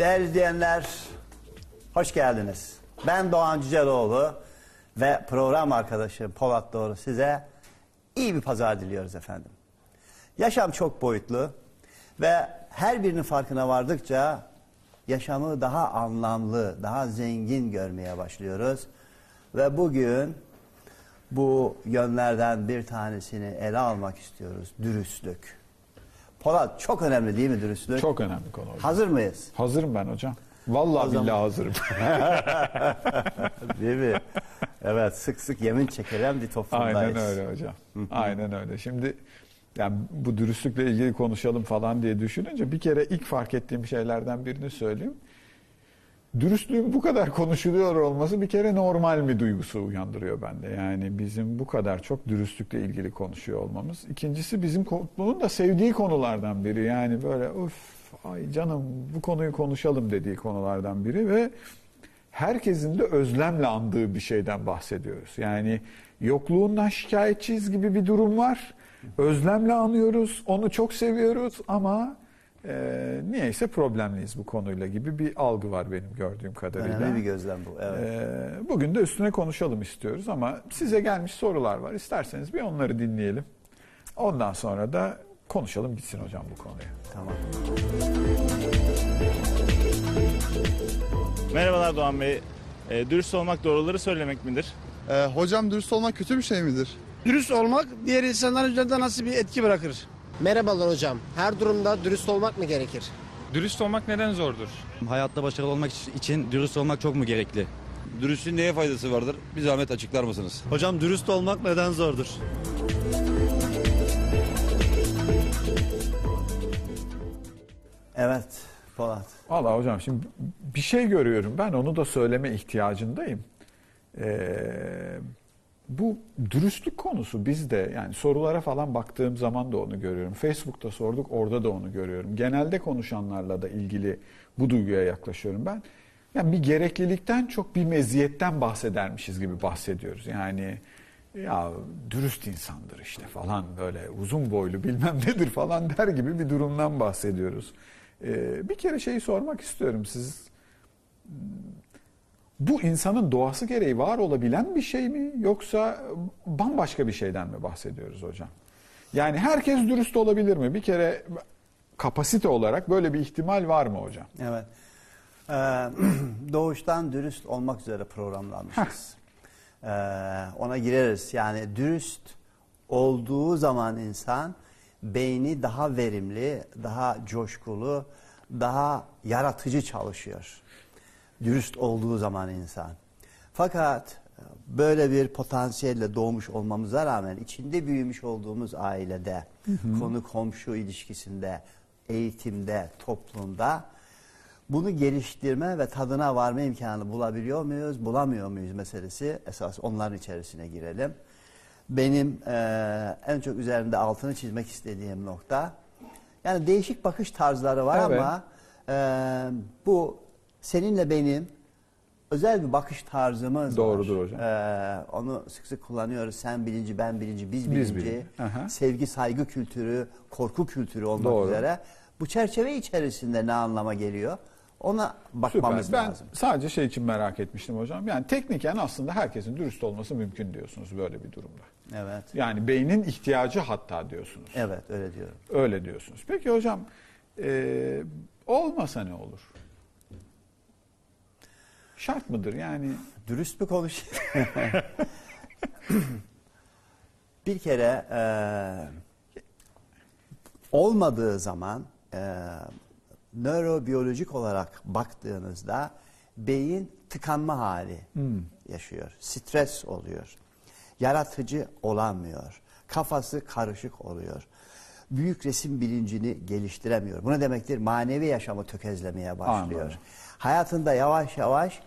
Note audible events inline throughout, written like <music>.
Değerli izleyenler, hoş geldiniz. Ben Doğan Cüceloğlu ve program arkadaşım Polat Doğru size iyi bir pazar diliyoruz efendim. Yaşam çok boyutlu ve her birinin farkına vardıkça yaşamı daha anlamlı, daha zengin görmeye başlıyoruz. Ve bugün bu yönlerden bir tanesini ele almak istiyoruz. Dürüstlük. Polat çok önemli değil mi dürüstlük? Çok önemli konu hocam. Hazır mıyız? Hazırım ben hocam. Vallahi O zaman- billahi hazırım. <laughs> Değil mi? Evet sık sık yemin çekilen bir toplumdayız. Aynen öyle hocam. Aynen öyle. Şimdi yani bu dürüstlükle ilgili konuşalım falan diye düşününce bir kere ilk fark ettiğim şeylerden birini söyleyeyim. Dürüstlüğün bu kadar konuşuluyor olması bir kere normal bir duygusu uyandırıyor bende. Yani bizim bu kadar çok dürüstlükle ilgili konuşuyor olmamız. İkincisi bizim toplumun da sevdiği konulardan biri. Yani böyle uf ay canım bu konuyu konuşalım dediği konulardan biri ve herkesin de özlemle andığı bir şeyden bahsediyoruz. Yani yokluğundan şikayetçiyiz gibi bir durum var. Özlemle anıyoruz, onu çok seviyoruz ama e, niyeyse problemliyiz bu konuyla gibi bir algı var benim gördüğüm kadarıyla. Önemli bir gözlem bu. Evet. E, bugün de üstüne konuşalım istiyoruz ama size gelmiş sorular var. İsterseniz bir onları dinleyelim. Ondan sonra da konuşalım gitsin hocam bu konuya. Tamam. Merhabalar Doğan Bey. E, dürüst olmak doğruları söylemek midir? Ee, hocam dürüst olmak kötü bir şey midir? Dürüst olmak diğer insanların üzerinde nasıl bir etki bırakır? Merhabalar hocam. Her durumda dürüst olmak mı gerekir? Dürüst olmak neden zordur? Hayatta başarılı olmak için dürüst olmak çok mu gerekli? Dürüstlüğün neye faydası vardır? Bir zahmet açıklar mısınız? Hocam dürüst olmak neden zordur? Evet Polat. Valla hocam şimdi bir şey görüyorum ben onu da söyleme ihtiyacındayım. Ee, bu dürüstlük konusu bizde yani sorulara falan baktığım zaman da onu görüyorum. Facebook'ta sorduk orada da onu görüyorum. Genelde konuşanlarla da ilgili bu duyguya yaklaşıyorum ben. Yani bir gereklilikten çok bir meziyetten bahsedermişiz gibi bahsediyoruz. Yani ya dürüst insandır işte falan böyle uzun boylu bilmem nedir falan der gibi bir durumdan bahsediyoruz. Ee, bir kere şeyi sormak istiyorum siz bu insanın doğası gereği var olabilen bir şey mi yoksa bambaşka bir şeyden mi bahsediyoruz hocam? Yani herkes dürüst olabilir mi? Bir kere kapasite olarak böyle bir ihtimal var mı hocam? Evet. Ee, <clears throat> doğuştan dürüst olmak üzere programlanmışız. Ee, ona gireriz. Yani dürüst olduğu zaman insan beyni daha verimli, daha coşkulu, daha yaratıcı çalışıyor. Dürüst olduğu zaman insan. Fakat e, böyle bir potansiyelle doğmuş olmamıza rağmen içinde büyümüş olduğumuz ailede, konu komşu ilişkisinde, eğitimde, toplumda bunu geliştirme ve tadına varma imkanı bulabiliyor muyuz, bulamıyor muyuz meselesi esas onların içerisine girelim. Benim eee, en çok üzerinde altını çizmek istediğim nokta, yani değişik bakış tarzları var Evet. ama eee, bu seninle benim özel bir bakış tarzımız Doğrudur var. hocam. Eee, onu sık sık kullanıyoruz. Sen bilinci, ben bilinci, biz Biz bilinci. bilinci. Aha. Sevgi, saygı kültürü, korku kültürü olmak Doğru. üzere. Bu çerçeve içerisinde ne anlama geliyor? Ona bakmamız Süper. Ben lazım. sadece şey için merak etmiştim hocam. Yani tekniken aslında herkesin dürüst olması mümkün diyorsunuz böyle bir durumda. Evet. Yani beynin ihtiyacı hatta diyorsunuz. Evet öyle diyorum. Öyle diyorsunuz. Peki hocam e, olmasa ne olur? Şart mıdır yani? Dürüst bir konuş. <laughs> bir kere e, olmadığı zaman e, nörobiyolojik olarak baktığınızda beyin tıkanma hali yaşıyor. Stres oluyor. Yaratıcı olamıyor. Kafası karışık oluyor. Büyük resim bilincini geliştiremiyor. Bu ne demektir? Manevi yaşamı tökezlemeye başlıyor. Anladım. Hayatında yavaş yavaş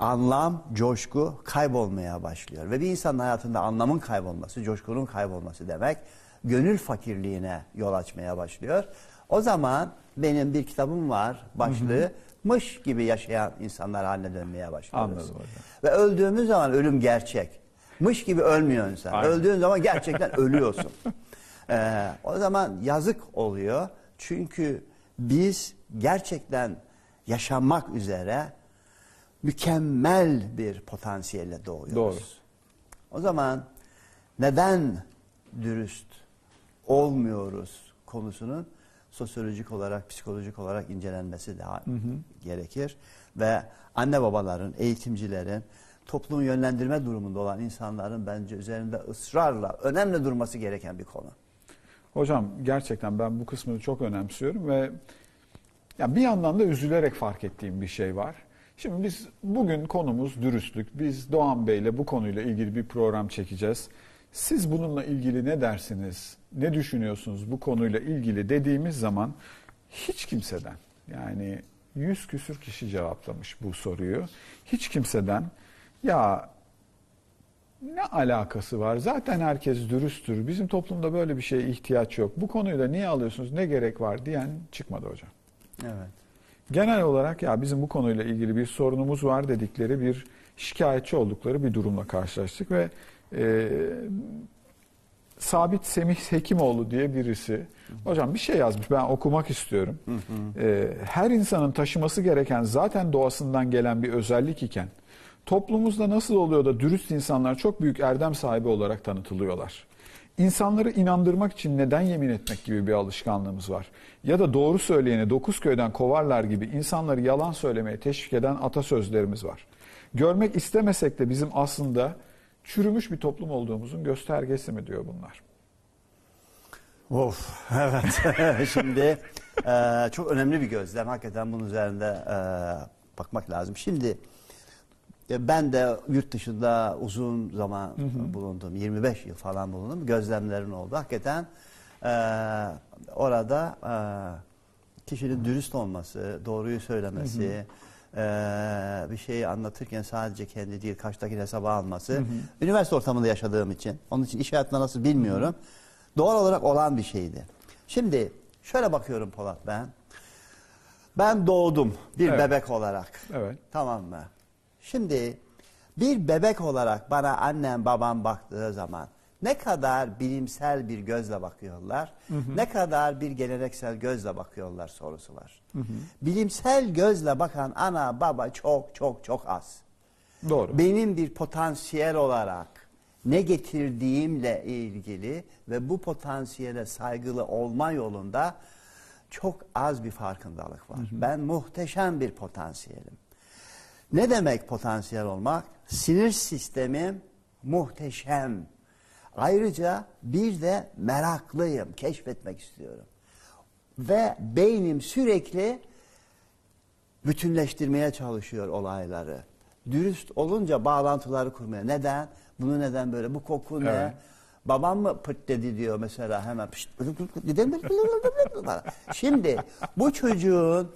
anlam, coşku kaybolmaya başlıyor. Ve bir insanın hayatında anlamın kaybolması, coşkunun kaybolması demek gönül fakirliğine yol açmaya başlıyor. O zaman benim bir kitabım var başlığı mış gibi yaşayan insanlar haline dönmeye başlıyoruz. Anladım hocam. Ve öldüğümüz zaman ölüm gerçek. Mış gibi ölmüyor insan. Aynen. Öldüğün zaman gerçekten ölüyorsun. <laughs> Ee, o zaman yazık oluyor. Çünkü biz gerçekten yaşamak üzere mükemmel bir potansiyelle doğuyoruz. Doğru. O zaman neden dürüst olmuyoruz konusunun sosyolojik olarak, psikolojik olarak incelenmesi daha gerekir. Ve anne babaların, eğitimcilerin, toplumu yönlendirme durumunda olan insanların bence üzerinde ısrarla önemli durması gereken bir konu. Hocam gerçekten ben bu kısmını çok önemsiyorum ve ya bir yandan da üzülerek fark ettiğim bir şey var. Şimdi biz bugün konumuz dürüstlük. Biz Doğan Bey'le bu konuyla ilgili bir program çekeceğiz. Siz bununla ilgili ne dersiniz? Ne düşünüyorsunuz bu konuyla ilgili dediğimiz zaman hiç kimseden yani yüz küsür kişi cevaplamış bu soruyu. Hiç kimseden ya ne alakası var? Zaten herkes dürüsttür. Bizim toplumda böyle bir şeye ihtiyaç yok. Bu konuyu da niye alıyorsunuz? Ne gerek var diyen çıkmadı hocam. Evet. Genel olarak ya bizim bu konuyla ilgili bir sorunumuz var dedikleri bir şikayetçi oldukları bir durumla karşılaştık ve e, Sabit Semih Hekimoğlu diye birisi hocam bir şey yazmış ben okumak istiyorum. E, her insanın taşıması gereken zaten doğasından gelen bir özellik iken toplumumuzda nasıl oluyor da dürüst insanlar çok büyük erdem sahibi olarak tanıtılıyorlar? İnsanları inandırmak için neden yemin etmek gibi bir alışkanlığımız var? Ya da doğru söyleyeni dokuz köyden kovarlar gibi insanları yalan söylemeye teşvik eden atasözlerimiz var. Görmek istemesek de bizim aslında çürümüş bir toplum olduğumuzun göstergesi mi diyor bunlar? Of, <laughs> evet. <laughs> Şimdi e, çok önemli bir gözlem. Hakikaten bunun üzerinde e, bakmak lazım. Şimdi ben de yurt dışında uzun zaman bulundum. 25 yıl falan bulundum. Gözlemlerin oldu. Hakikaten e, orada e, kişinin dürüst olması, doğruyu söylemesi, e, bir şeyi anlatırken sadece kendi değil karşıdaki hesaba alması. Üniversite ortamında yaşadığım için, onun için iş hayatında nasıl bilmiyorum. Doğal olarak olan bir şeydi. Şimdi şöyle bakıyorum Polat ben. Ben doğdum bir Evet. bebek olarak. Evet. Tamam mı? Şimdi bir bebek olarak bana annem babam baktığı zaman ne kadar bilimsel bir gözle bakıyorlar, ne kadar bir geleneksel gözle bakıyorlar sorusu var. Bilimsel gözle bakan ana baba çok çok çok az. Doğru. Benim bir potansiyel olarak ne getirdiğimle ilgili ve bu potansiyele saygılı olma yolunda çok az bir farkındalık var. Ben muhteşem bir potansiyelim. Ne demek potansiyel olmak? Sinir sistemim muhteşem. Ayrıca bir de meraklıyım, keşfetmek istiyorum. Ve beynim sürekli bütünleştirmeye çalışıyor olayları. Dürüst olunca bağlantıları kurmaya. Neden? Bunu neden böyle? Bu koku ne? Evet. Babam mı pırt dedi diyor mesela hemen. Şimdi bu çocuğun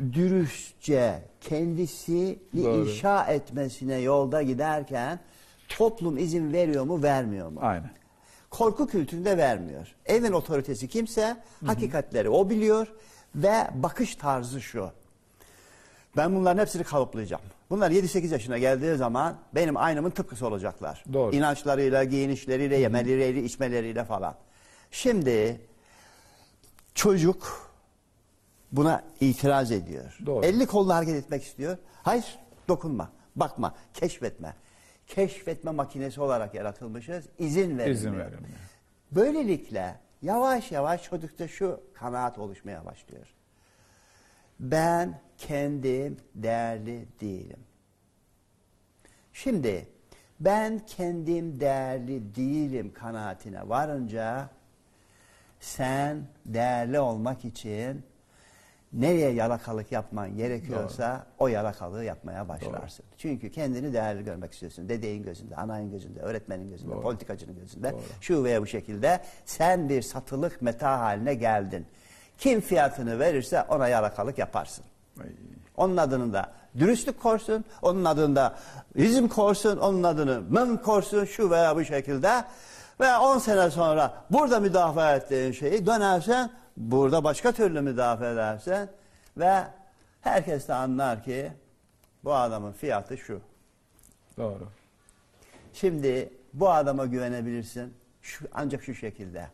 dürüstçe kendisini Doğru. inşa etmesine yolda giderken toplum izin veriyor mu vermiyor mu? Aynen. Korku kültüründe vermiyor. Evin otoritesi kimse hakikatleri o biliyor ve bakış tarzı şu. Ben bunların hepsini kalıplayacağım. Bunlar 7-8 yaşına geldiği zaman benim aynımın tıpkısı olacaklar. Doğru. İnançlarıyla, giyinişleriyle, yemeleriyle, içmeleriyle falan. Şimdi çocuk buna itiraz ediyor. Doğru. Elli kolla hareket etmek istiyor. Hayır, dokunma, bakma, keşfetme. Keşfetme makinesi olarak yaratılmışız. İzin verilmiyor. İzin verilmiyor. Böylelikle yavaş yavaş çocukta şu kanaat oluşmaya başlıyor. Ben kendim değerli değilim. Şimdi ben kendim değerli değilim kanaatine varınca sen değerli olmak için nereye yalakalık yapman gerekiyorsa o yalakalığı yapmaya başlarsın. Çünkü kendini değerli görmek istiyorsun. Dedeğin gözünde, anayın gözünde, öğretmenin gözünde, Doğru. politikacının gözünde. Doğru. Şu veya bu şekilde sen bir satılık meta haline geldin. Kim fiyatını verirse ona yalakalık yaparsın. Ay. Onun adını da dürüstlük korsun, onun adını da izm korsun, onun adını mım korsun şu veya bu şekilde. Ve 10 sene sonra burada müdafaa ettiğin şeyi dönersen burada başka türlü müdafaa edersen ve herkes de anlar ki bu adamın fiyatı şu. Doğru. Şimdi bu adama güvenebilirsin şu, ancak şu şekilde.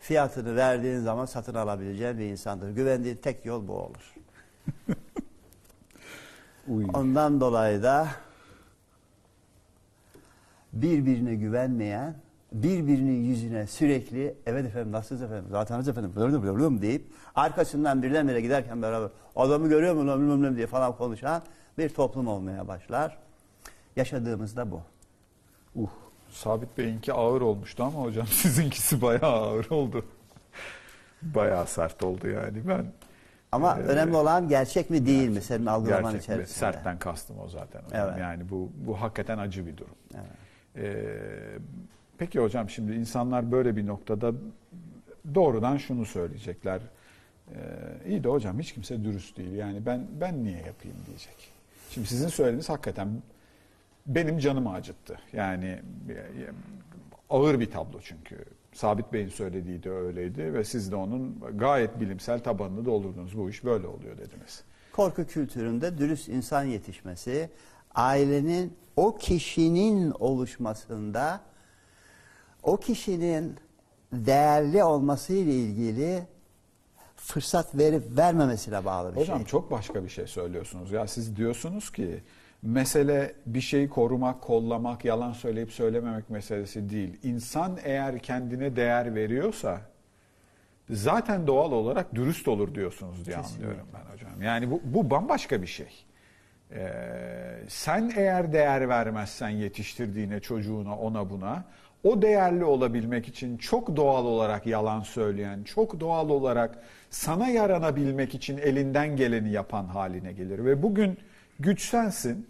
Fiyatını verdiğin zaman satın alabileceğin bir insandır. Güvendiğin tek yol bu olur. <laughs> Uy. Ondan dolayı da birbirine güvenmeyen, birbirinin yüzüne sürekli evet efendim nasılsınız efendim zaten efendim böyle böyle deyip arkasından birdenbire giderken beraber adamı görüyor mu lan bilmem diye falan konuşan bir toplum olmaya başlar. Yaşadığımızda bu. Uh, Sabit Bey'inki ağır olmuştu ama hocam <laughs> sizinkisi bayağı ağır oldu. bayağı sert oldu yani. Ben Ama Ee, önemli olan gerçek mi değil mi senin algılaman gerçekten içerisinde. sertten kastım o zaten hocam. Evet. Yani bu bu hakikaten acı bir durum. Evet. Ee, peki hocam şimdi insanlar böyle bir noktada doğrudan şunu söyleyecekler. Ee, iyi de hocam hiç kimse dürüst değil. Yani ben ben niye yapayım diyecek. Şimdi sizin söylediğiniz hakikaten benim canımı acıttı. Yani e, ağır bir tablo çünkü. Sabit Bey'in söylediği de öyleydi ve siz de onun gayet bilimsel tabanını doldurdunuz. Bu iş böyle oluyor dediniz. Korku kültüründe dürüst insan yetişmesi, ailenin o kişinin oluşmasında o kişinin değerli olması ile ilgili fırsat verip vermemesine bağlı bir Hocam şey. çok başka bir şey söylüyorsunuz. Ya siz diyorsunuz ki mesele bir şeyi korumak, kollamak, yalan söyleyip söylememek meselesi değil. İnsan eğer kendine değer veriyorsa zaten doğal olarak dürüst olur diyorsunuz diye anlıyorum ben hocam. Yani bu, bu bambaşka bir şey. Ee, sen eğer değer vermezsen yetiştirdiğine, çocuğuna, ona buna o değerli olabilmek için çok doğal olarak yalan söyleyen, çok doğal olarak sana yaranabilmek için elinden geleni yapan haline gelir. Ve bugün güç sensin.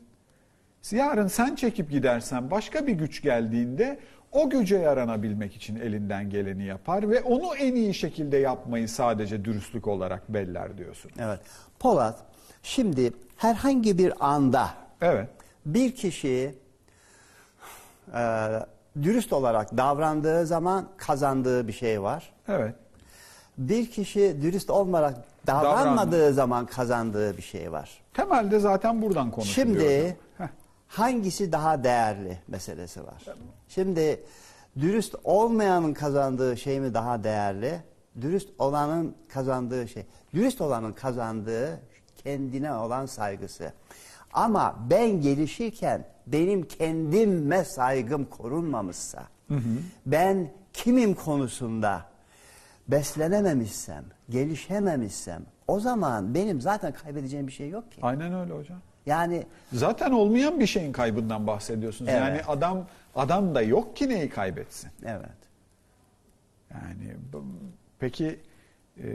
Yarın sen çekip gidersen başka bir güç geldiğinde o güce yaranabilmek için elinden geleni yapar ve onu en iyi şekilde yapmayı sadece dürüstlük olarak beller diyorsun. Evet. Polat, şimdi herhangi bir anda Evet. bir kişi e, dürüst olarak davrandığı zaman kazandığı bir şey var. Evet. Bir kişi dürüst olmayarak davranmadığı zaman kazandığı bir şey var. Temelde zaten buradan konuşuluyor. Şimdi hocam. Hangisi daha değerli meselesi var. Şimdi dürüst olmayanın kazandığı şey mi daha değerli? Dürüst olanın kazandığı şey. Dürüst olanın kazandığı kendine olan saygısı. Ama ben gelişirken benim kendime saygım korunmamışsa, ben kimim konusunda beslenememişsem, gelişememişsem, o zaman benim zaten kaybedeceğim bir şey yok ki. Aynen öyle hocam. Yani Zaten olmayan bir şeyin kaybından bahsediyorsunuz. Evet. Yani adam adam da yok ki neyi kaybetsin. evet. Yani peki e,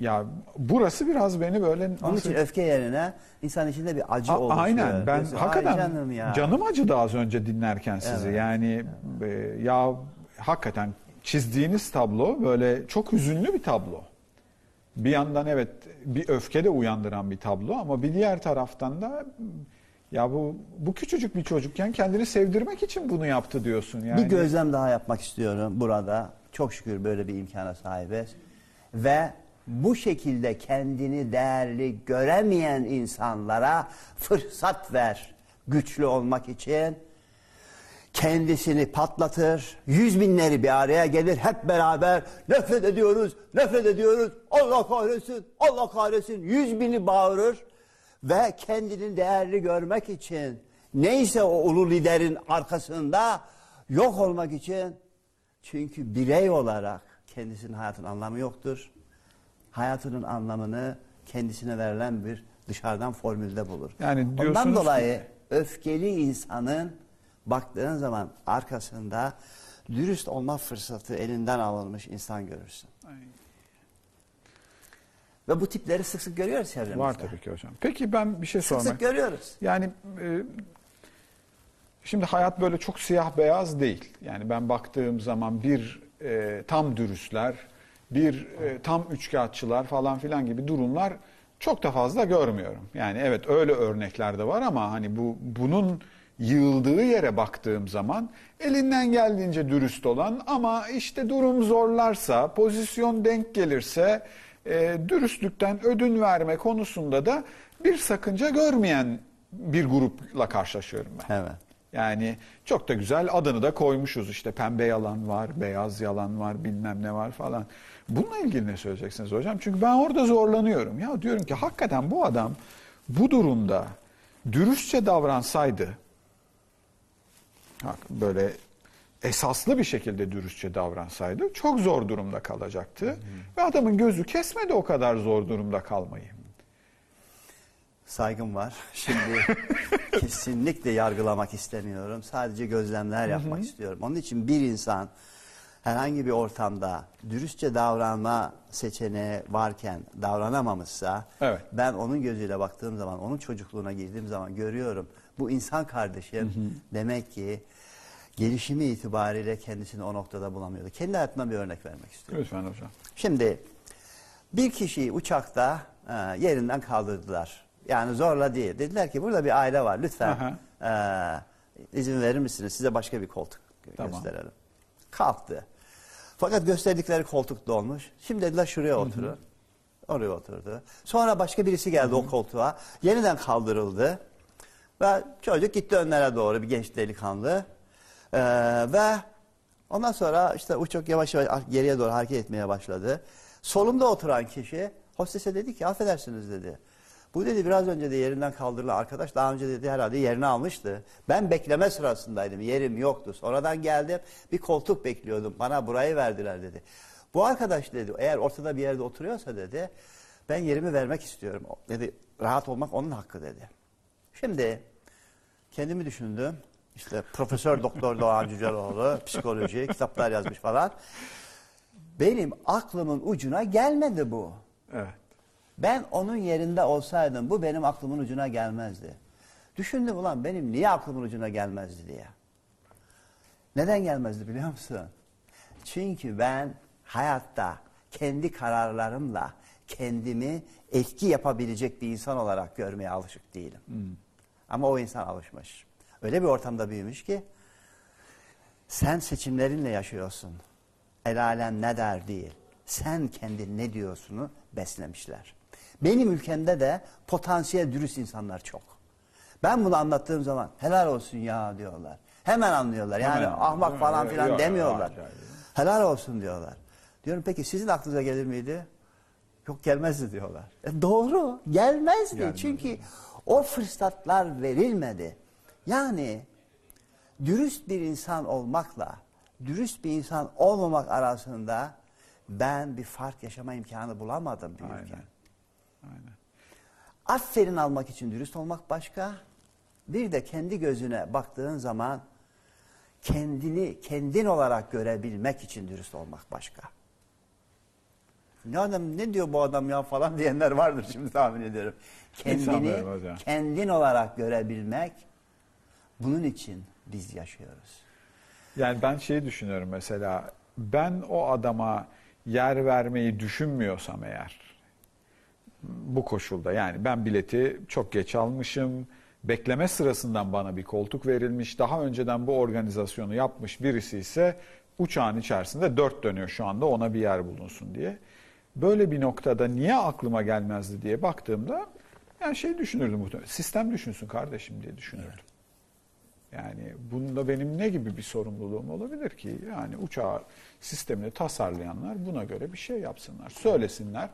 ya burası biraz beni böyle Onun nasıl- için öfke yerine insan içinde bir acı A- oluşuyor. Aynen. Ben Diyorsun, "Ay hakikaten canım, ya." canım acıdı az önce dinlerken sizi. Evet. Yani e, ya hakikaten çizdiğiniz tablo böyle çok hüzünlü bir tablo. Bir yandan evet bir öfke de uyandıran bir tablo ama bir diğer taraftan da ya bu bu küçücük bir çocukken kendini sevdirmek için bunu yaptı diyorsun yani. Bir gözlem daha yapmak istiyorum burada. Çok şükür böyle bir imkana sahibiz. Ve bu şekilde kendini değerli göremeyen insanlara fırsat ver güçlü olmak için. Kendisini patlatır, yüz binleri bir araya gelir, hep beraber nefret ediyoruz, nefret ediyoruz, Allah kahretsin, Allah kahretsin, yüz bini bağırır ve kendini değerli görmek için neyse o ulu liderin arkasında yok olmak için çünkü birey olarak kendisinin hayatının anlamı yoktur. Hayatının anlamını kendisine verilen bir dışarıdan formülde bulur. Yani diyorsunuz Ondan ki- dolayı öfkeli insanın baktığın zaman arkasında dürüst olma fırsatı elinden alınmış insan görürsün. Ve bu tipleri sık sık görüyoruz çevremizde. Var tabii ki hocam. Peki ben bir şey Sık sormak sık görüyoruz. Yani e, şimdi hayat böyle çok siyah beyaz değil. Yani ben baktığım zaman bir e, tam dürüstler, bir e, tam üçkağıtçılar falan filan gibi durumlar çok da fazla görmüyorum. Yani evet öyle örnekler de var ama hani bu bunun yığıldığı yere baktığım zaman elinden geldiğince dürüst olan ama işte durum zorlarsa, pozisyon denk gelirse e, dürüstlükten ödün verme konusunda da bir sakınca görmeyen bir grupla karşılaşıyorum ben. Evet. Yani çok da güzel adını da koymuşuz işte pembe yalan var, beyaz yalan var, bilmem ne var falan. Bununla ilgili ne söyleyeceksiniz hocam? Çünkü ben orada zorlanıyorum. Ya diyorum ki hakikaten bu adam Bu durumda dürüstçe davransaydı böyle esaslı bir şekilde dürüstçe davransaydı çok zor durumda kalacaktı. Ve adamın gözü kesmedi o kadar zor durumda kalmayı. Saygım var. Şimdi <laughs> kesinlikle yargılamak istemiyorum. Sadece gözlemler yapmak istiyorum. Onun için bir insan herhangi bir ortamda dürüstçe davranma seçeneği varken davranamamışsa Evet. ben onun gözüyle baktığım zaman, onun çocukluğuna girdiğim zaman görüyorum. Bu insan kardeşim demek ki gelişimi itibariyle kendisini o noktada bulamıyordu. Kendi hayatımdan bir örnek vermek istiyorum. Lütfen hocam. Şimdi bir kişiyi uçakta e, yerinden kaldırdılar. Yani zorla değil. Dediler ki burada bir aile var lütfen e, izin verir misiniz size başka bir koltuk Tamam. gösterelim. Kalktı. Fakat gösterdikleri koltuk dolmuş. Şimdi dediler şuraya oturun. Oraya oturdu. Sonra başka birisi geldi o koltuğa. Yeniden kaldırıldı. Ve çocuk gitti önlere doğru bir genç delikanlı. Ee, ve ondan sonra işte uçak yavaş yavaş geriye doğru hareket etmeye başladı. Solumda oturan kişi hostese dedi ki affedersiniz dedi. Bu dedi biraz önce de yerinden kaldırılan arkadaş daha önce dedi herhalde yerini almıştı. Ben bekleme sırasındaydım. Yerim yoktu. Sonradan geldim. Bir koltuk bekliyordum. Bana burayı verdiler dedi. Bu arkadaş dedi eğer ortada bir yerde oturuyorsa dedi ben yerimi vermek istiyorum. Dedi rahat olmak onun hakkı dedi. Şimdi kendimi düşündüm. İşte Profesör Doktor Doğan Cüceloğlu psikoloji kitaplar yazmış falan. Benim aklımın ucuna gelmedi bu. Evet. Ben onun yerinde olsaydım bu benim aklımın ucuna gelmezdi. Düşündüm ulan benim niye aklımın ucuna gelmezdi diye. Neden gelmezdi biliyor musun? Çünkü ben hayatta kendi kararlarımla kendimi etki yapabilecek bir insan olarak görmeye alışık değilim. Ama o insan alışmış. Öyle bir ortamda büyümüş ki sen seçimlerinle yaşıyorsun. El alem ne der değil. Sen kendin ne diyorsunu beslemişler. Benim ülkemde de potansiyel dürüst insanlar çok. Ben bunu anlattığım zaman helal olsun ya diyorlar. Hemen anlıyorlar. Yani Hemen ahmak anlıyorlar. falan Yok, filan yok, demiyorlar. hayır. Helal olsun diyorlar. Diyorum peki sizin aklınıza gelir miydi? Yok gelmezdi diyorlar. E doğru gelmezdi. Gelmezdi. Çünkü o fırsatlar verilmedi. Yani dürüst bir insan olmakla dürüst bir insan olmamak arasında ben bir fark yaşama imkanı bulamadım büyürken. Aynen. Aynen. Aferin almak için dürüst olmak başka. Bir de kendi gözüne baktığın zaman kendini kendin olarak görebilmek için dürüst olmak başka. Ne adam ne diyor bu adam ya falan <laughs> diyenler vardır şimdi tahmin ediyorum. Kendini kendin olarak görebilmek bunun için biz yaşıyoruz. Yani ben şeyi düşünüyorum mesela ben o adama yer vermeyi düşünmüyorsam eğer bu koşulda yani ben bileti çok geç almışım bekleme sırasından bana bir koltuk verilmiş daha önceden bu organizasyonu yapmış birisi ise uçağın içerisinde dört dönüyor şu anda ona bir yer bulunsun diye. Böyle bir noktada niye aklıma gelmezdi diye baktığımda yani şey düşünürdüm muhtemelen sistem düşünsün kardeşim diye düşünürdüm. Yani bunda benim ne gibi bir sorumluluğum olabilir ki? Yani uçağı sistemini tasarlayanlar buna göre bir şey yapsınlar. Söylesinler.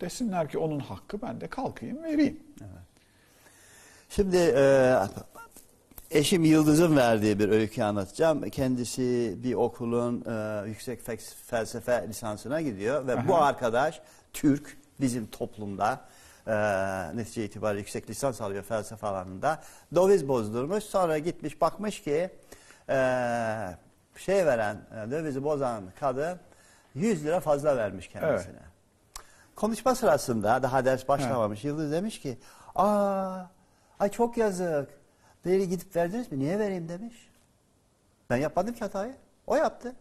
Desinler ki onun hakkı ben de kalkayım vereyim. Şimdi e, eşim Yıldız'ın verdiği bir öykü anlatacağım. Kendisi bir okulun e, yüksek fels- felsefe lisansına gidiyor ve bu arkadaş Türk bizim toplumda e, netice itibariyle yüksek lisans alıyor felsefe alanında. Döviz bozdurmuş sonra gitmiş bakmış ki e, şey veren e, dövizi bozan kadın 100 lira fazla vermiş kendisine. Konuşma sırasında daha ders başlamamış Yıldız demiş ki aa ay çok yazık. Dedi gidip verdiniz mi? Niye vereyim demiş. Ben yapmadım ki hatayı. O yaptı.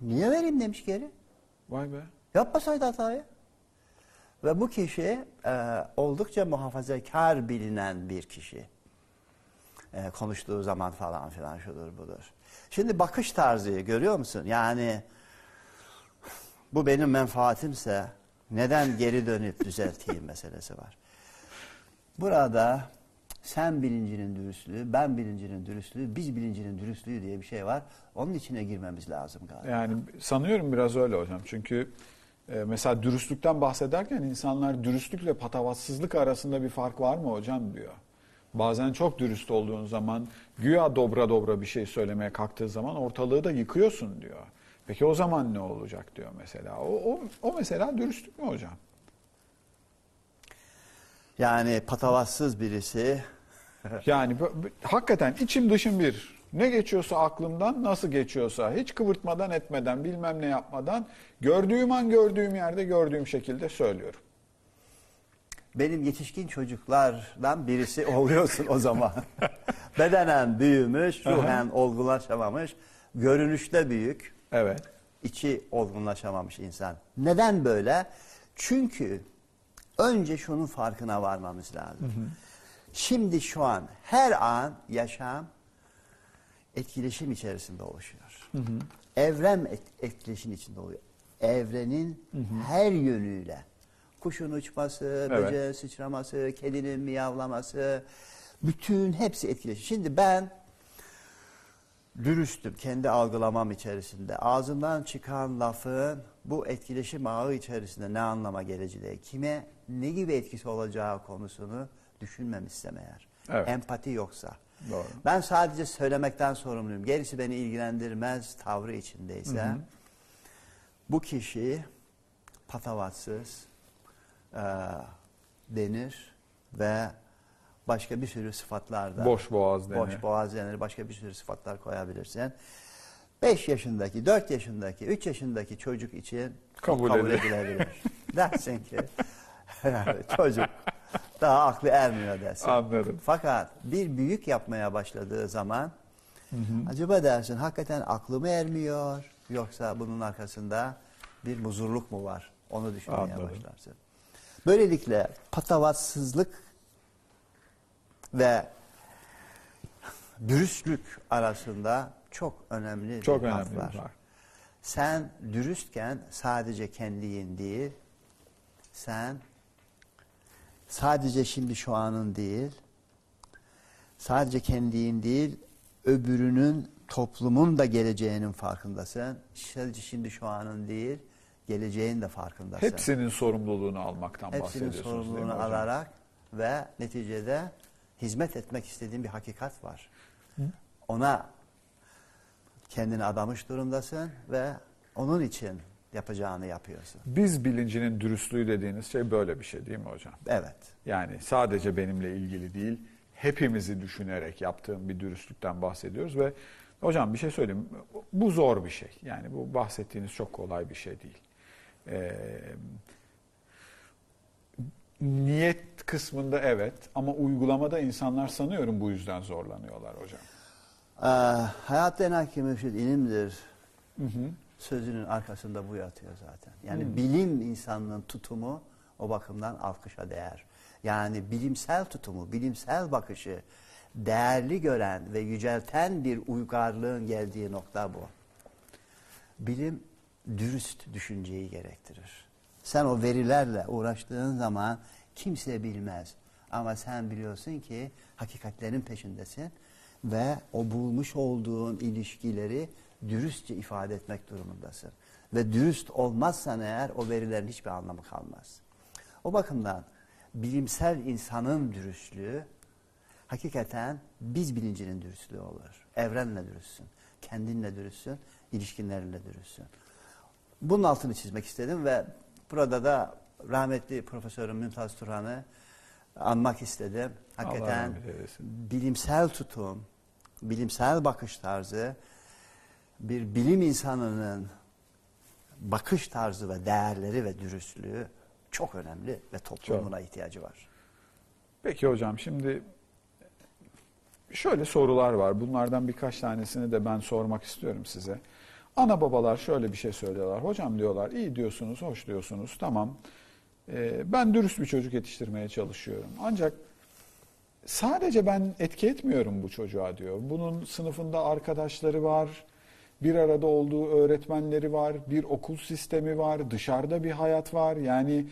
Niye vereyim demiş geri. Vay be. Yapmasaydı hatayı. Ve bu kişi e, oldukça muhafazakar bilinen bir kişi. E, konuştuğu zaman falan filan şudur budur. Şimdi bakış tarzı görüyor musun? Yani bu benim menfaatimse neden geri dönüp düzelteyim <laughs> meselesi var. Burada sen bilincinin dürüstlüğü, ben bilincinin dürüstlüğü, biz bilincinin dürüstlüğü diye bir şey var. Onun içine girmemiz lazım galiba. Yani sanıyorum biraz öyle hocam. Çünkü e, mesela dürüstlükten bahsederken insanlar dürüstlükle patavatsızlık arasında bir fark var mı hocam diyor. Bazen çok dürüst olduğun zaman güya dobra dobra bir şey söylemeye kalktığı zaman ortalığı da yıkıyorsun diyor. Peki o zaman ne olacak diyor mesela. O, o, o mesela dürüstlük mü hocam? Yani patavatsız birisi Yani hakikaten içim dışım bir. Ne geçiyorsa aklımdan nasıl geçiyorsa hiç kıvırtmadan etmeden bilmem ne yapmadan gördüğüm an gördüğüm yerde gördüğüm şekilde söylüyorum. benim yetişkin çocuklardan birisi oluyorsun o zaman. <laughs> Bedenen büyümüş, ruhen olgunlaşamamış, görünüşte büyük, Evet. içi olgunlaşamamış insan. Neden böyle? Çünkü önce şunun farkına varmamız lazım. Şimdi şu an her an yaşam etkileşim içerisinde oluşuyor. Evren et- etkileşim içinde oluyor. Evrenin her yönüyle kuşun uçması, Evet. böceğin sıçraması, kedinin miyavlaması bütün hepsi etkileşim. Şimdi ben dürüstüm kendi algılamam içerisinde. Ağzımdan çıkan lafın bu etkileşim ağı içerisinde ne anlama geleceği, kime ne gibi etkisi olacağı konusunu düşünmemişsem eğer. Evet. Empati yoksa. Doğru. Ben sadece söylemekten sorumluyum. Gerisi beni ilgilendirmez tavrı içindeyse bu kişi patavatsız e, denir ve başka bir sürü sıfatlar da Boş boğaz denir. boş boğaz denir. Başka bir sürü sıfatlar koyabilirsin. 5 yaşındaki, 4 yaşındaki, 3 yaşındaki çocuk için Kabul kabul, edilebilir. <laughs> dersin ki <laughs> çocuk daha aklı ermiyor dersin. Anladım. Fakat bir büyük yapmaya başladığı zaman acaba dersin hakikaten aklı mı ermiyor yoksa bunun arkasında bir muzurluk mu var? Onu düşünmeye Anladım. başlarsın. Böylelikle patavatsızlık ve dürüstlük arasında çok önemli Çok bir fark önemli var. var. Sen dürüstken sadece kendin değil, sen sadece şimdi şu anın değil, sadece kendin değil, öbürünün, toplumun da geleceğinin farkındasın. Sadece şimdi şu anın değil, geleceğin de farkındasın. Hepsinin sorumluluğunu almaktan Hepsinin bahsediyorsunuz değil mi sorumluluğunu hocam? alarak ve neticede hizmet etmek istediğin bir hakikat var. Ona kendini adamış durumdasın ve onun için yapacağını yapıyorsun. Biz bilincinin dürüstlüğü dediğiniz şey böyle bir şey değil mi hocam? Evet. Yani sadece benimle ilgili değil, hepimizi düşünerek yaptığım bir dürüstlükten bahsediyoruz ve hocam bir şey söyleyeyim. Bu zor bir şey. Yani bu bahsettiğiniz çok kolay bir şey değil. Ee, niyet kısmında evet ama uygulamada insanlar sanıyorum bu yüzden zorlanıyorlar hocam. Ee, hayat en hakim mürşid ilimdir. Sözünün arkasında bu yatıyor zaten. Yani bilim insanının tutumu o bakımdan alkışa değer. Yani bilimsel tutumu, bilimsel bakışı değerli gören ve yücelten bir uygarlığın geldiği nokta bu. Bilim dürüst düşünceyi gerektirir. Sen o verilerle uğraştığın zaman kimse bilmez. Ama sen biliyorsun ki hakikatlerin peşindesin ve o bulmuş olduğun ilişkileri dürüstçe ifade etmek durumundasın. Ve dürüst olmazsan eğer o verilerin hiçbir anlamı kalmaz. O bakımdan bilimsel insanın dürüstlüğü hakikaten biz bilincinin dürüstlüğü olur. Evrenle dürüstsün, kendinle dürüstsün, ilişkinlerinle dürüstsün. Bunun altını çizmek istedim ve burada da rahmetli Profesörüm Mümtaz Turhan'ı anmak istedim. Hakikaten bilimsel tutum, bilimsel bakış tarzı bir bilim insanının bakış tarzı ve değerleri ve dürüstlüğü çok önemli ve toplumun buna ihtiyacı var. Peki hocam şimdi şöyle sorular var. Bunlardan birkaç tanesini de ben sormak istiyorum size. Ana babalar şöyle bir şey söylüyorlar. Hocam diyorlar iyi diyorsunuz, hoş diyorsunuz. Tamam. Ee, ben dürüst bir çocuk yetiştirmeye çalışıyorum. Ancak sadece ben etki etmiyorum bu çocuğa diyor. Bunun sınıfında arkadaşları var. Bir arada olduğu öğretmenleri var. Bir okul sistemi var. Dışarıda bir hayat var. Yani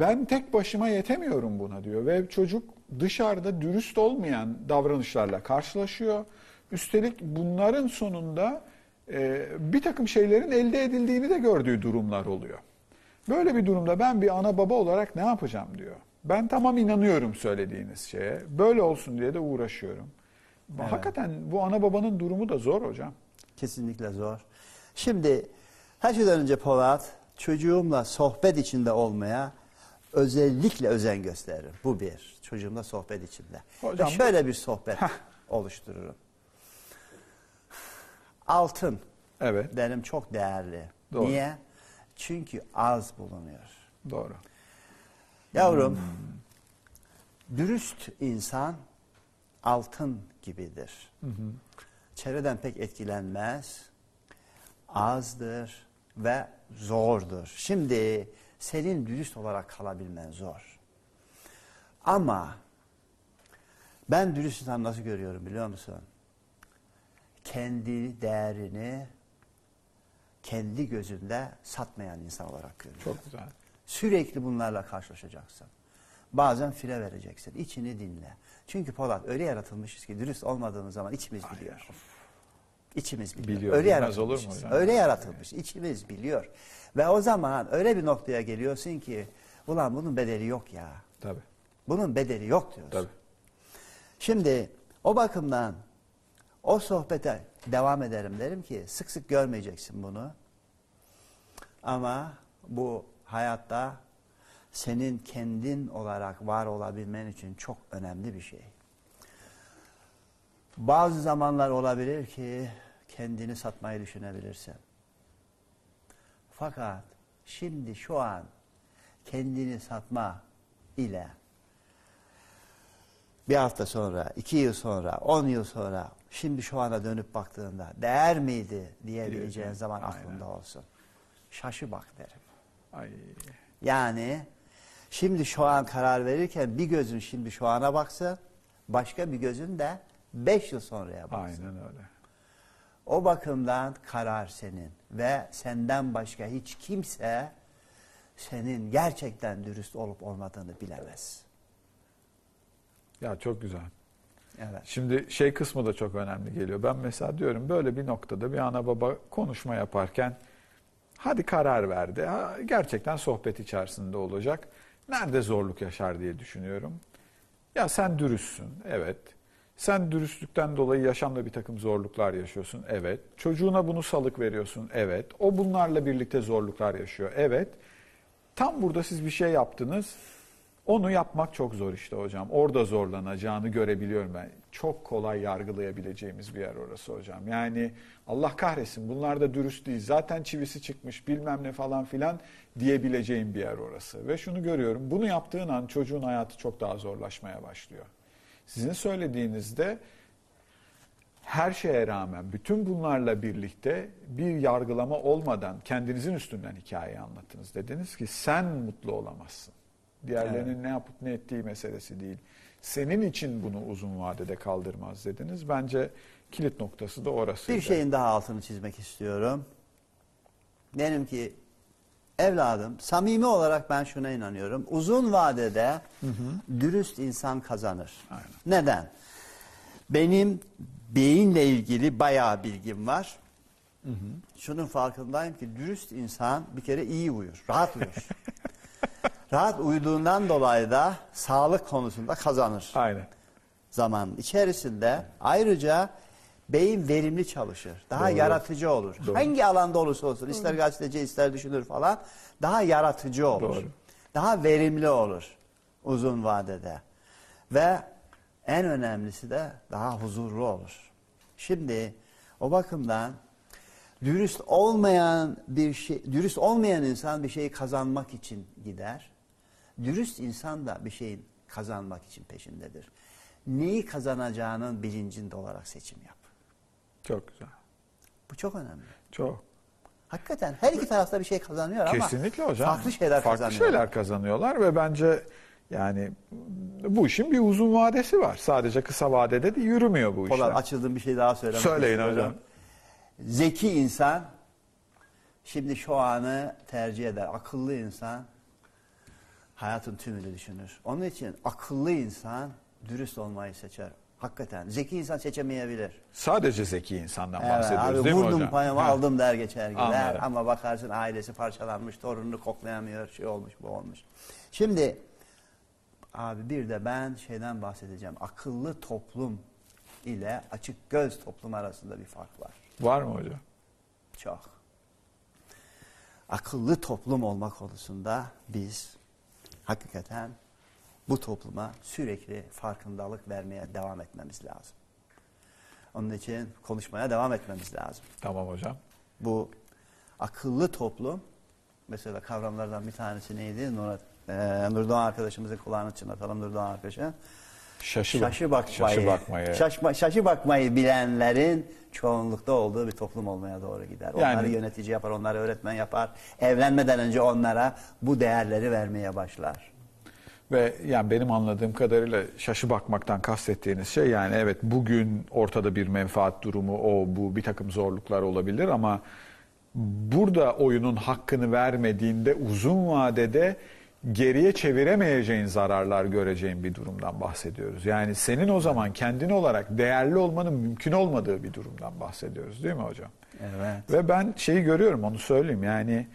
ben tek başıma yetemiyorum buna diyor ve çocuk dışarıda dürüst olmayan davranışlarla karşılaşıyor. Üstelik bunların sonunda e, bir takım şeylerin elde edildiğini de gördüğü durumlar oluyor. Böyle bir durumda ben bir ana baba olarak ne yapacağım diyor. Ben tamam inanıyorum söylediğiniz şeye. Böyle olsun diye de uğraşıyorum. Hakikaten bu ana babanın durumu da zor hocam. Kesinlikle zor. Şimdi her şeyden önce Polat çocuğumla sohbet içinde olmaya özellikle özen gösteririm. Bu bir. Çocuğumla sohbet içinde. Hocam Ve şöyle bir sohbet oluştururum. Altın Evet, benim çok değerli. Doğru. Niye? Çünkü az bulunuyor. doğru. Yavrum, Hmm. dürüst insan altın gibidir. Çevreden pek etkilenmez, azdır ve zordur. Şimdi senin dürüst olarak kalabilmen zor. Ama ben dürüst insan nasıl görüyorum biliyor musun? Kendi değerini kendi gözünde satmayan insan olarak görüyorum. Çok güzel. Sürekli bunlarla karşılaşacaksın. Bazen fire vereceksin. İçini dinle. Çünkü Polat öyle yaratılmışız ki dürüst olmadığımız zaman içimiz biliyor. İçimiz biliyor. Biliyor, öyle bilmez olur mu hocam? Öyle yaratılmış. İçimiz biliyor. Ve o zaman öyle bir noktaya geliyorsun ki ulan bunun bedeli yok ya. Tabii, Bunun bedeli yok diyorsun. tabii. Şimdi o bakımdan o sohbete devam ederim derim ki sık sık görmeyeceksin bunu. Ama bu hayatta senin kendin olarak var olabilmen için çok önemli bir şey. Bazı zamanlar olabilir ki kendini satmayı düşünebilirsin. Fakat şimdi şu an kendini satma ile bir hafta sonra, iki yıl sonra, on yıl sonra, şimdi şu ana dönüp baktığında değer miydi diyebileceğin zaman aynen. aklında olsun. Şaşı bak derim. Ay, Yani şimdi şu an karar verirken bir gözün şimdi şu ana baksın, başka bir gözün de beş yıl sonraya baksın. aynen öyle. O bakımdan karar senin ve senden başka hiç kimse senin gerçekten dürüst olup olmadığını bilemez. Ya çok güzel. Evet. Şimdi şey kısmı da çok önemli geliyor. Ben mesela diyorum böyle bir noktada bir ana baba konuşma yaparken hadi karar verdi. Ha, gerçekten sohbet içerisinde olacak. Nerede zorluk yaşar diye düşünüyorum. Ya sen dürüstsün. Evet. Sen dürüstlükten dolayı yaşamda bir takım zorluklar yaşıyorsun. Evet. Çocuğuna bunu salık veriyorsun. Evet. O bunlarla birlikte zorluklar yaşıyor. Evet. Tam burada siz bir şey yaptınız. Onu yapmak çok zor işte hocam. Orada zorlanacağını görebiliyorum ben. Çok kolay yargılayabileceğimiz bir yer orası hocam. Yani Allah kahretsin bunlar da dürüst değil. Zaten çivisi çıkmış bilmem ne falan filan diyebileceğim bir yer orası. Ve şunu görüyorum. Bunu yaptığın an çocuğun hayatı çok daha zorlaşmaya başlıyor. Sizin söylediğinizde her şeye rağmen bütün bunlarla birlikte bir yargılama olmadan kendinizin üstünden hikayeyi anlattınız. Dediniz ki sen mutlu olamazsın. Diğerlerinin ne yapıp ne ettiği meselesi değil. Senin için bunu uzun vadede kaldırmaz dediniz. Bence kilit noktası da orası. Bir şeyin daha altını çizmek istiyorum. Benim ki evladım samimi olarak ben şuna inanıyorum. Uzun vadede dürüst insan kazanır. Aynen. Neden? Benim beyinle ilgili bayağı bilgim var. Şunun farkındayım ki dürüst insan bir kere iyi uyur, rahat uyur. <laughs> rahat uyuduğundan dolayı da sağlık konusunda kazanır Aynen. zaman içerisinde ayrıca beyin verimli çalışır. Daha Doğru. yaratıcı olur. Doğru. Hangi alanda olursa olsun ister gazeteci ister düşünür falan daha yaratıcı olur. Doğru. Daha verimli olur uzun vadede. Ve en önemlisi de daha huzurlu olur. Şimdi o bakımdan dürüst olmayan bir şey, dürüst olmayan insan bir şeyi kazanmak için gider. Dürüst insan da bir şeyin kazanmak için peşindedir. Neyi kazanacağının bilincinde olarak seçim yap. Çok güzel. Bu çok önemli. Çok. Hakikaten her iki tarafta bir şey kazanıyor ama Kesinlikle hocam. farklı şeyler farklı kazanıyor. şeyler kazanıyorlar ve bence yani bu işin bir uzun vadesi var. Sadece kısa vadede de yürümüyor bu Polat işler. açıldığım bir şey daha söylemek Söyleyin istiyorum. hocam. Zeki insan şimdi şu anı tercih eder. Akıllı insan hayatın tümünü düşünür. Onun için akıllı insan dürüst olmayı seçer. Hakikaten. Zeki insan seçemeyebilir. Sadece zeki insandan Evet, bahsediyoruz abi değil mi vurdum hocam? payımı Ha. aldım der geçer gider. Ama bakarsın ailesi parçalanmış, torununu koklayamıyor, şey olmuş, bu olmuş. Şimdi abi bir de ben şeyden bahsedeceğim. Akıllı toplum ile açık göz toplum arasında bir fark var. Var mı hocam? Çok. Akıllı toplum olma konusunda biz hakikaten bu topluma sürekli farkındalık vermeye devam etmemiz lazım. Onun için konuşmaya devam etmemiz lazım. Tamam hocam. Bu akıllı toplum mesela kavramlardan bir tanesi neydi? Nur, e, Nurdoğan arkadaşımızın kulağını çınlatalım Nurdoğan arkadaşa. Şaşı, Şaşı bakmayı, Şaşı bakmayı. Şaşma, şaşı bakmayı bilenlerin çoğunlukta olduğu bir toplum olmaya doğru gider. Yani- Onları yönetici yapar, onları öğretmen yapar. Evlenmeden önce onlara bu değerleri vermeye başlar. Ve yani benim anladığım kadarıyla şaşı bakmaktan kastettiğiniz şey yani evet bugün ortada bir menfaat durumu o bu bir takım zorluklar olabilir ama burada oyunun hakkını vermediğinde uzun vadede geriye çeviremeyeceğin zararlar göreceğin bir durumdan bahsediyoruz. Yani senin o zaman kendin olarak değerli olmanın mümkün olmadığı bir durumdan bahsediyoruz değil mi hocam? Evet. Ve ben şeyi görüyorum onu söyleyeyim yani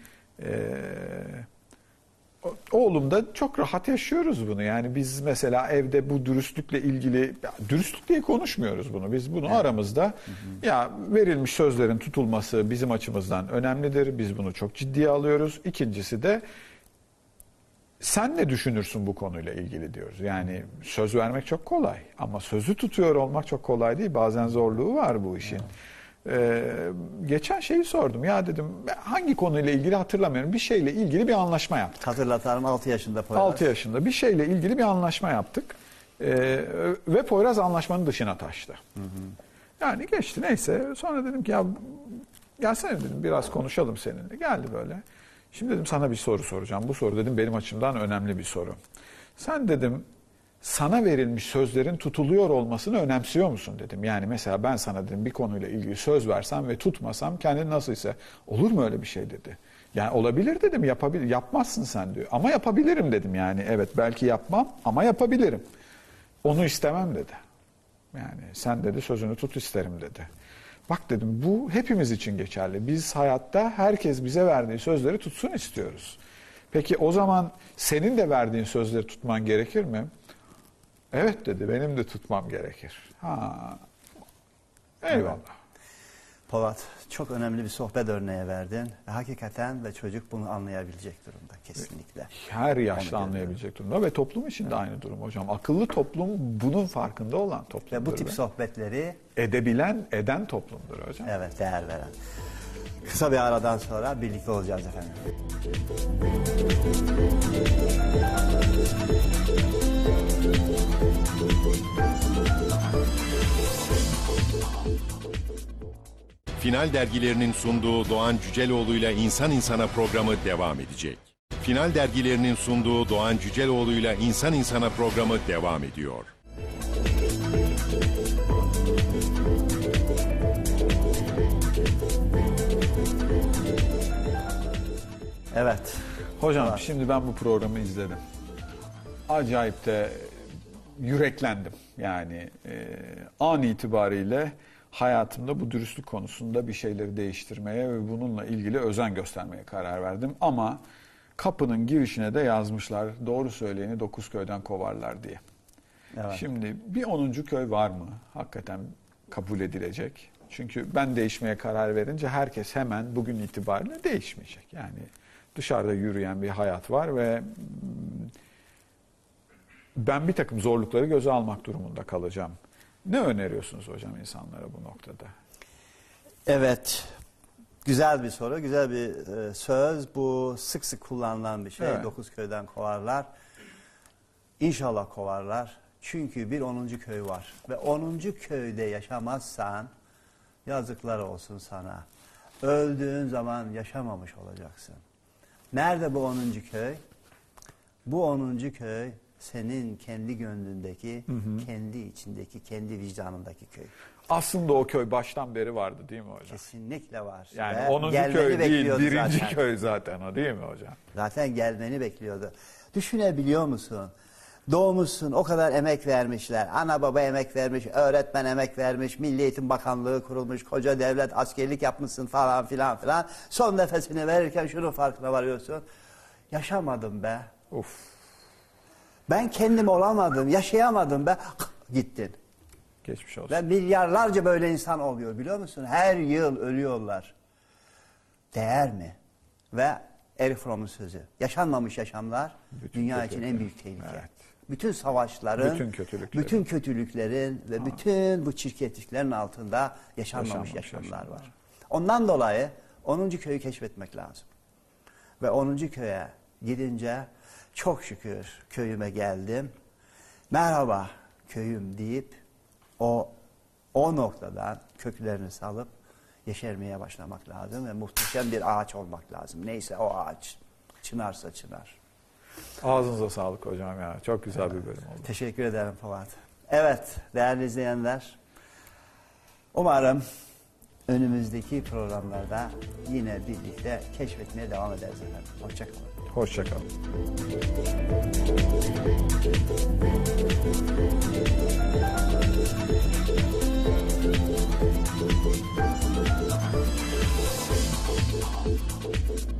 o- oğlumda çok rahat yaşıyoruz bunu. Yani biz mesela evde bu dürüstlükle ilgili dürüstlük diye konuşmuyoruz bunu. Biz bunu aramızda ya verilmiş sözlerin tutulması bizim açımızdan önemlidir. Biz bunu çok ciddiye alıyoruz. İkincisi de sen ne düşünürsün bu konuyla ilgili diyoruz. Yani söz vermek çok kolay ama sözü tutuyor olmak çok kolay değil. Bazen zorluğu var bu işin. Ee, geçen şeyi sordum. Ya dedim hangi konuyla ilgili hatırlamıyorum. Bir şeyle ilgili bir anlaşma yaptık. Hatırlatalım 6 yaşında Poyraz. 6 yaşında bir şeyle ilgili bir anlaşma yaptık. Ee, ve Poyraz anlaşmanın dışına taştı. Yani geçti neyse. Sonra dedim ki ya gelsene dedim biraz konuşalım seninle. Geldi böyle. Şimdi dedim sana bir soru soracağım. Bu soru dedim benim açımdan önemli bir soru. Sen dedim sana verilmiş sözlerin tutuluyor olmasını önemsiyor musun dedim. Yani mesela ben sana dedim bir konuyla ilgili söz versem ve tutmasam kendin nasıl ise olur mu öyle bir şey dedi. Yani olabilir dedim yapabilir yapmazsın sen diyor. Ama yapabilirim dedim yani evet belki yapmam ama yapabilirim. Onu istemem dedi. Yani sen dedi sözünü tut isterim dedi. Bak dedim bu hepimiz için geçerli. Biz hayatta herkes bize verdiği sözleri tutsun istiyoruz. Peki o zaman senin de verdiğin sözleri tutman gerekir mi? Evet dedi benim de tutmam gerekir. Ha. Eyvallah. Polat çok önemli bir sohbet örneği verdin. Ve hakikaten ve çocuk bunu anlayabilecek durumda kesinlikle. Her yaşta anlayabilecek durumda ve toplum için de aynı durum hocam. Akıllı toplum bunun farkında olan toplumdur. Ve bu tip sohbetleri edebilen, eden toplumdur hocam. evet değer veren. Kısa bir aradan sonra birlikte olacağız efendim. Final dergilerinin sunduğu Doğan Cüceloğlu'yla İnsan İnsana programı devam edecek. Final dergilerinin sunduğu Doğan Cüceloğlu'yla İnsan İnsana programı devam ediyor. Evet. Hocam Evet. şimdi ben bu programı izledim. Acayip de yüreklendim. Yani e, an itibariyle hayatımda bu dürüstlük konusunda bir şeyleri değiştirmeye ve bununla ilgili özen göstermeye karar verdim. Ama kapının girişine de yazmışlar doğru söyleyeni dokuz köyden kovarlar diye. Evet. Şimdi bir 10. köy var mı? Hakikaten kabul edilecek. Çünkü ben değişmeye karar verince herkes hemen bugün itibariyle değişmeyecek. Yani dışarıda yürüyen bir hayat var ve mm, ben bir takım zorlukları göze almak durumunda kalacağım. Ne öneriyorsunuz hocam insanlara bu noktada? Evet. Güzel bir soru, güzel bir e, söz. Bu sık sık kullanılan bir şey. Evet. Dokuz köyden kovarlar. İnşallah kovarlar. Çünkü bir 10. köy var. Ve 10. köyde yaşamazsan yazıklar olsun sana. Öldüğün zaman yaşamamış olacaksın. Nerede bu 10. köy? Bu 10. köy senin kendi gönlündeki, kendi içindeki, kendi vicdanındaki köy. Aslında o köy baştan beri vardı değil mi hocam? Kesinlikle var. Yani Ve 10. gelmeni köy değil, birinci zaten. köy zaten o değil mi hocam? Zaten gelmeni bekliyordu. Düşünebiliyor musun? Doğmuşsun o kadar emek vermişler. Ana baba emek vermiş, öğretmen emek vermiş, Milli Eğitim Bakanlığı kurulmuş, koca devlet askerlik yapmışsın falan filan filan. Son nefesini verirken şunun farkına varıyorsun. Yaşamadım be. Of. Ben kendim olamadım, yaşayamadım be. Gittin. Geçmiş olsun. Ve milyarlarca böyle insan oluyor biliyor musun? Her yıl ölüyorlar. Değer mi? Ve Eric Fromm'un sözü. Yaşanmamış yaşamlar Bütün dünya için kötülükler. en büyük tehlike. Evet. Bütün savaşların, Bütün kötülüklerin. bütün kötülüklerin ve bütün bu çirkefliklerin altında yaşanmamış Yaşanmamış yaşamlar yaşamlar. var. Ondan dolayı 10. köyü keşfetmek lazım. Ve 10. köye gidince çok şükür köyüme geldim. Merhaba köyüm deyip o o noktadan köklerini salıp yeşermeye başlamak lazım ve muhteşem bir ağaç olmak lazım. Neyse o ağaç çınarsa çınar. Ağzınıza sağlık hocam ya. Çok güzel bir bölüm oldu. Teşekkür ederim Fuat. Evet değerli izleyenler umarım önümüzdeki programlarda yine birlikte keşfetmeye devam ederiz efendim. Hoşçakalın. Hoşçakalın. Thank